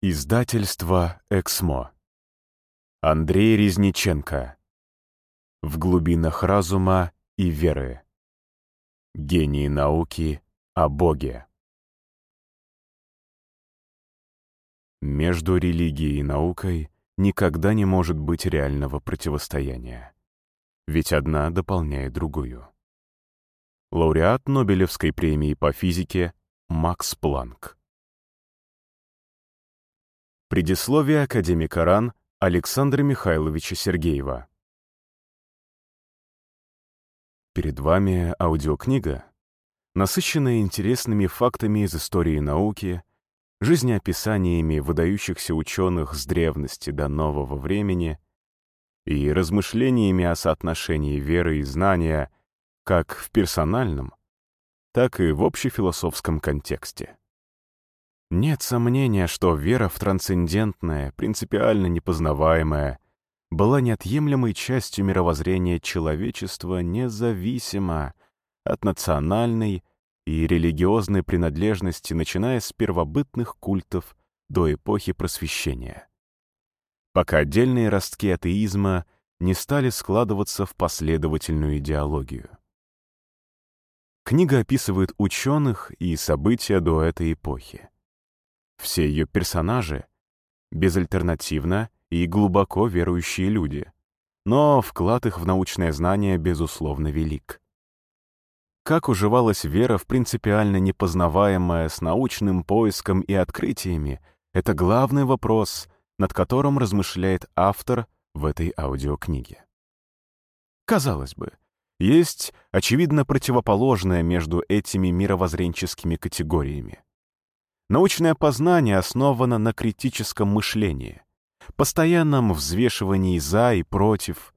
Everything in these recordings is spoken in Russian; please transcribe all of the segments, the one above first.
Издательство «Эксмо». Андрей Резниченко. В глубинах разума и веры. Гении науки о Боге. Между религией и наукой никогда не может быть реального противостояния. Ведь одна дополняет другую. Лауреат Нобелевской премии по физике Макс Планк. Предисловие академика РАН Александра Михайловича Сергеева. Перед вами аудиокнига, насыщенная интересными фактами из истории науки, жизнеописаниями выдающихся ученых с древности до нового времени и размышлениями о соотношении веры и знания как в персональном, так и в общефилософском контексте. Нет сомнения, что вера в трансцендентное, принципиально непознаваемое, была неотъемлемой частью мировоззрения человечества независимо от национальной и религиозной принадлежности, начиная с первобытных культов до эпохи Просвещения. Пока отдельные ростки атеизма не стали складываться в последовательную идеологию. Книга описывает ученых и события до этой эпохи. Все ее персонажи — безальтернативно и глубоко верующие люди, но вклад их в научное знание, безусловно, велик. Как уживалась вера в принципиально непознаваемое с научным поиском и открытиями — это главный вопрос, над которым размышляет автор в этой аудиокниге. Казалось бы, есть, очевидно, противоположное между этими мировоззренческими категориями. Научное познание основано на критическом мышлении, постоянном взвешивании «за» и «против»,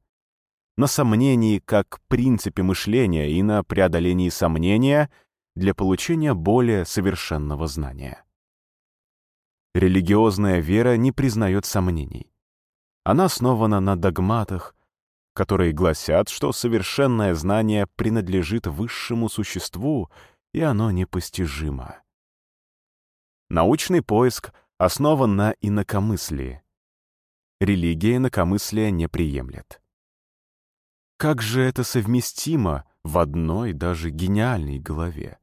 на сомнении как принципе мышления и на преодолении сомнения для получения более совершенного знания. Религиозная вера не признает сомнений. Она основана на догматах, которые гласят, что совершенное знание принадлежит высшему существу, и оно непостижимо. Научный поиск основан на инакомыслии. Религия инакомыслия не приемлет. Как же это совместимо в одной даже гениальной голове?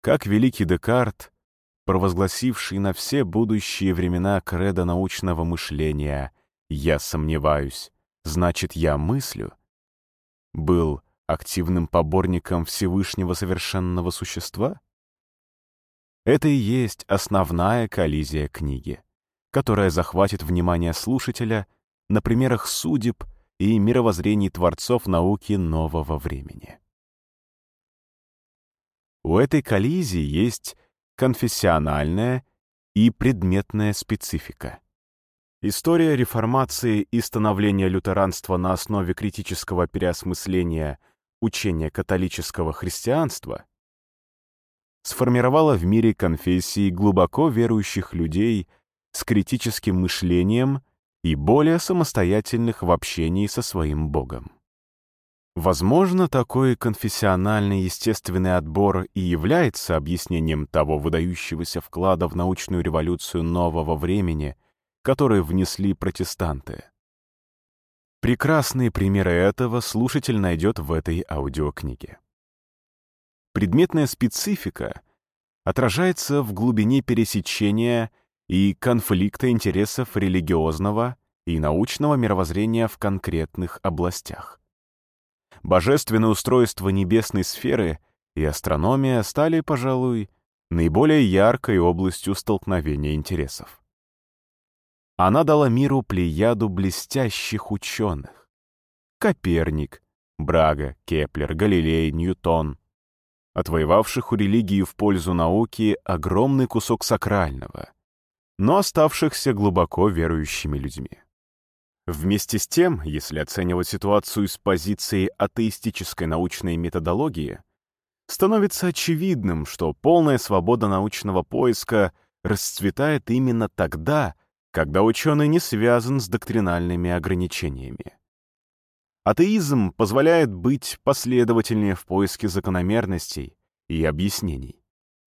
Как великий Декарт, провозгласивший на все будущие времена кредо научного мышления «я сомневаюсь, значит, я мыслю», был активным поборником Всевышнего Совершенного Существа? Это и есть основная коллизия книги, которая захватит внимание слушателя на примерах судеб и мировоззрений творцов науки нового времени. У этой коллизии есть конфессиональная и предметная специфика. История реформации и становления лютеранства на основе критического переосмысления учения католического христианства — сформировала в мире конфессии глубоко верующих людей с критическим мышлением и более самостоятельных в общении со своим Богом. Возможно, такой конфессиональный естественный отбор и является объяснением того выдающегося вклада в научную революцию нового времени, который внесли протестанты. Прекрасные примеры этого слушатель найдет в этой аудиокниге. Предметная специфика отражается в глубине пересечения и конфликта интересов религиозного и научного мировоззрения в конкретных областях. Божественное устройство небесной сферы и астрономия стали, пожалуй, наиболее яркой областью столкновения интересов. Она дала миру плеяду блестящих ученых. Коперник, Браге, Кеплер, Галилей, Ньютон — отвоевавших у религии в пользу науки огромный кусок сакрального, но оставшихся глубоко верующими людьми. Вместе с тем, если оценивать ситуацию с позиции атеистической научной методологии, становится очевидным, что полная свобода научного поиска расцветает именно тогда, когда ученый не связан с доктринальными ограничениями. Атеизм позволяет быть последовательнее в поиске закономерностей и объяснений.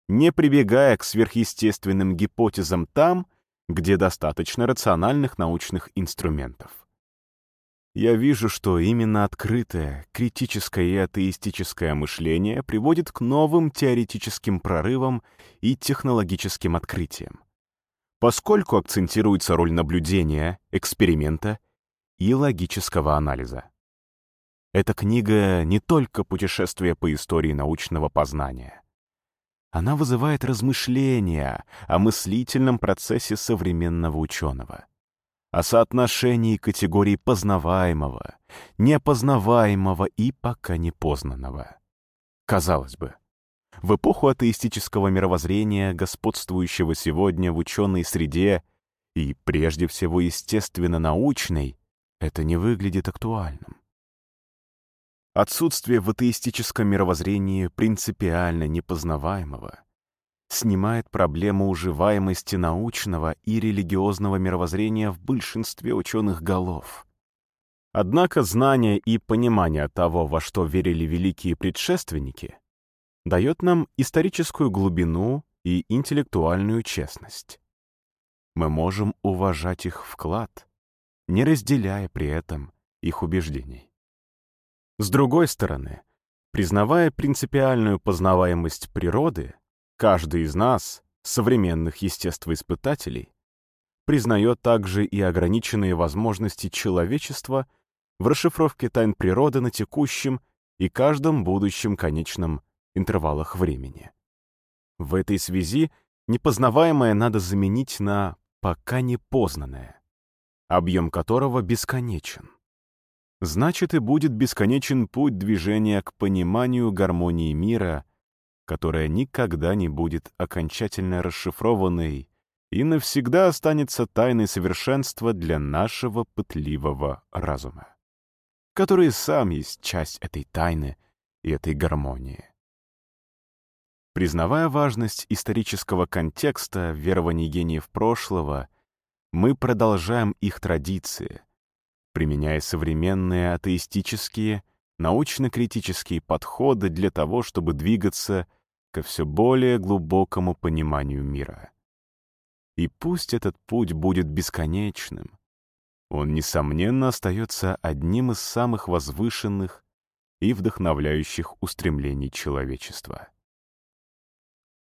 не прибегая к сверхъестественным гипотезам там, где достаточно рациональных научных инструментов. Я вижу, что именно открытое, критическое и атеистическое мышление приводит к новым теоретическим прорывам и технологическим открытиям, поскольку акцентируется роль наблюдения, эксперимента и логического анализа. Эта книга не только путешествие по истории научного познания. Она вызывает размышления о мыслительном процессе современного ученого, о соотношении категорий познаваемого, непознаваемого и пока непознанного. Казалось бы, в эпоху атеистического мировоззрения, господствующего сегодня в ученой среде и, прежде всего, естественно-научной, это не выглядит актуальным. Отсутствие в атеистическом мировоззрении принципиально непознаваемого снимает проблему уживаемости научного и религиозного мировоззрения в большинстве ученых голов. Однако знание и понимание того, во что верили великие предшественники, дает нам историческую глубину и интеллектуальную честность. Мы можем уважать их вклад, не разделяя при этом их убеждений. С другой стороны, признавая принципиальную познаваемость природы, каждый из нас, современных естествоиспытателей, признает также и ограниченные возможности человечества в расшифровке тайн природы на текущем и каждом будущем конечном интервалах времени. В этой связи непознаваемое надо заменить на «пока не познанное» объем которого бесконечен. Значит, и будет бесконечен путь движения к пониманию гармонии мира, которая никогда не будет окончательно расшифрованной и навсегда останется тайной совершенства для нашего пытливого разума, который сам есть часть этой тайны и этой гармонии. Признавая важность исторического контекста верований гениев прошлого — мы продолжаем их традиции, применяя современные атеистические, научно-критические подходы для того, чтобы двигаться ко все более глубокому пониманию мира. И пусть этот путь будет бесконечным, он, несомненно, остается одним из самых возвышенных и вдохновляющих устремлений человечества.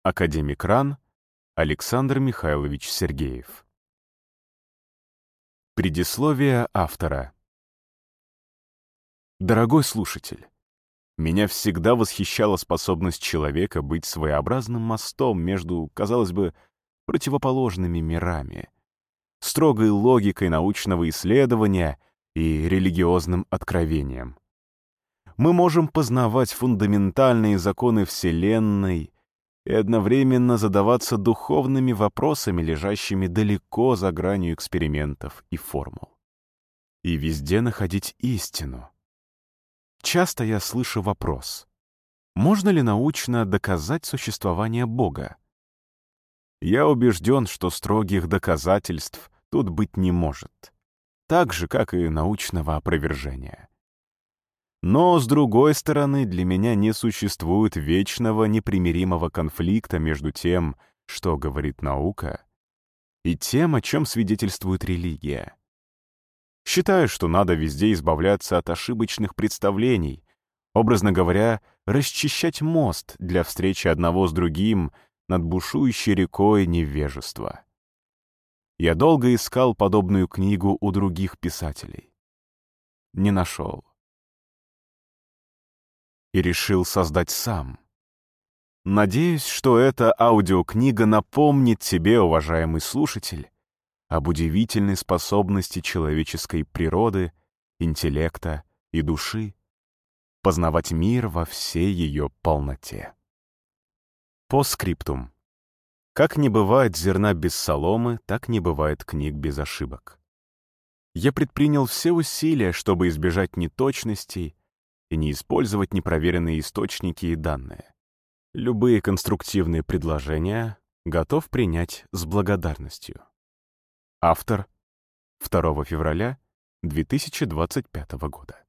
Академик РАН Александр Михайлович Сергеев Предисловие автора. Дорогой слушатель, меня всегда восхищала способность человека быть своеобразным мостом между, казалось бы, противоположными мирами, строгой логикой научного исследования и религиозным откровением. Мы можем познавать фундаментальные законы Вселенной и одновременно задаваться духовными вопросами, лежащими далеко за гранью экспериментов и формул. И везде находить истину. Часто я слышу вопрос, можно ли научно доказать существование Бога? Я убежден, что строгих доказательств тут быть не может, так же, как и научного опровержения. Но, с другой стороны, для меня не существует вечного непримиримого конфликта между тем, что говорит наука, и тем, о чем свидетельствует религия. Считаю, что надо везде избавляться от ошибочных представлений, образно говоря, расчищать мост для встречи одного с другим над бушующей рекой невежества. Я долго искал подобную книгу у других писателей. Не нашел и решил создать сам. Надеюсь, что эта аудиокнига напомнит тебе, уважаемый слушатель, об удивительной способности человеческой природы, интеллекта и души познавать мир во всей ее полноте. По скриптум. Как не бывает зерна без соломы, так не бывает книг без ошибок. Я предпринял все усилия, чтобы избежать неточностей, и не использовать непроверенные источники и данные. Любые конструктивные предложения готов принять с благодарностью. Автор 2 февраля 2025 года.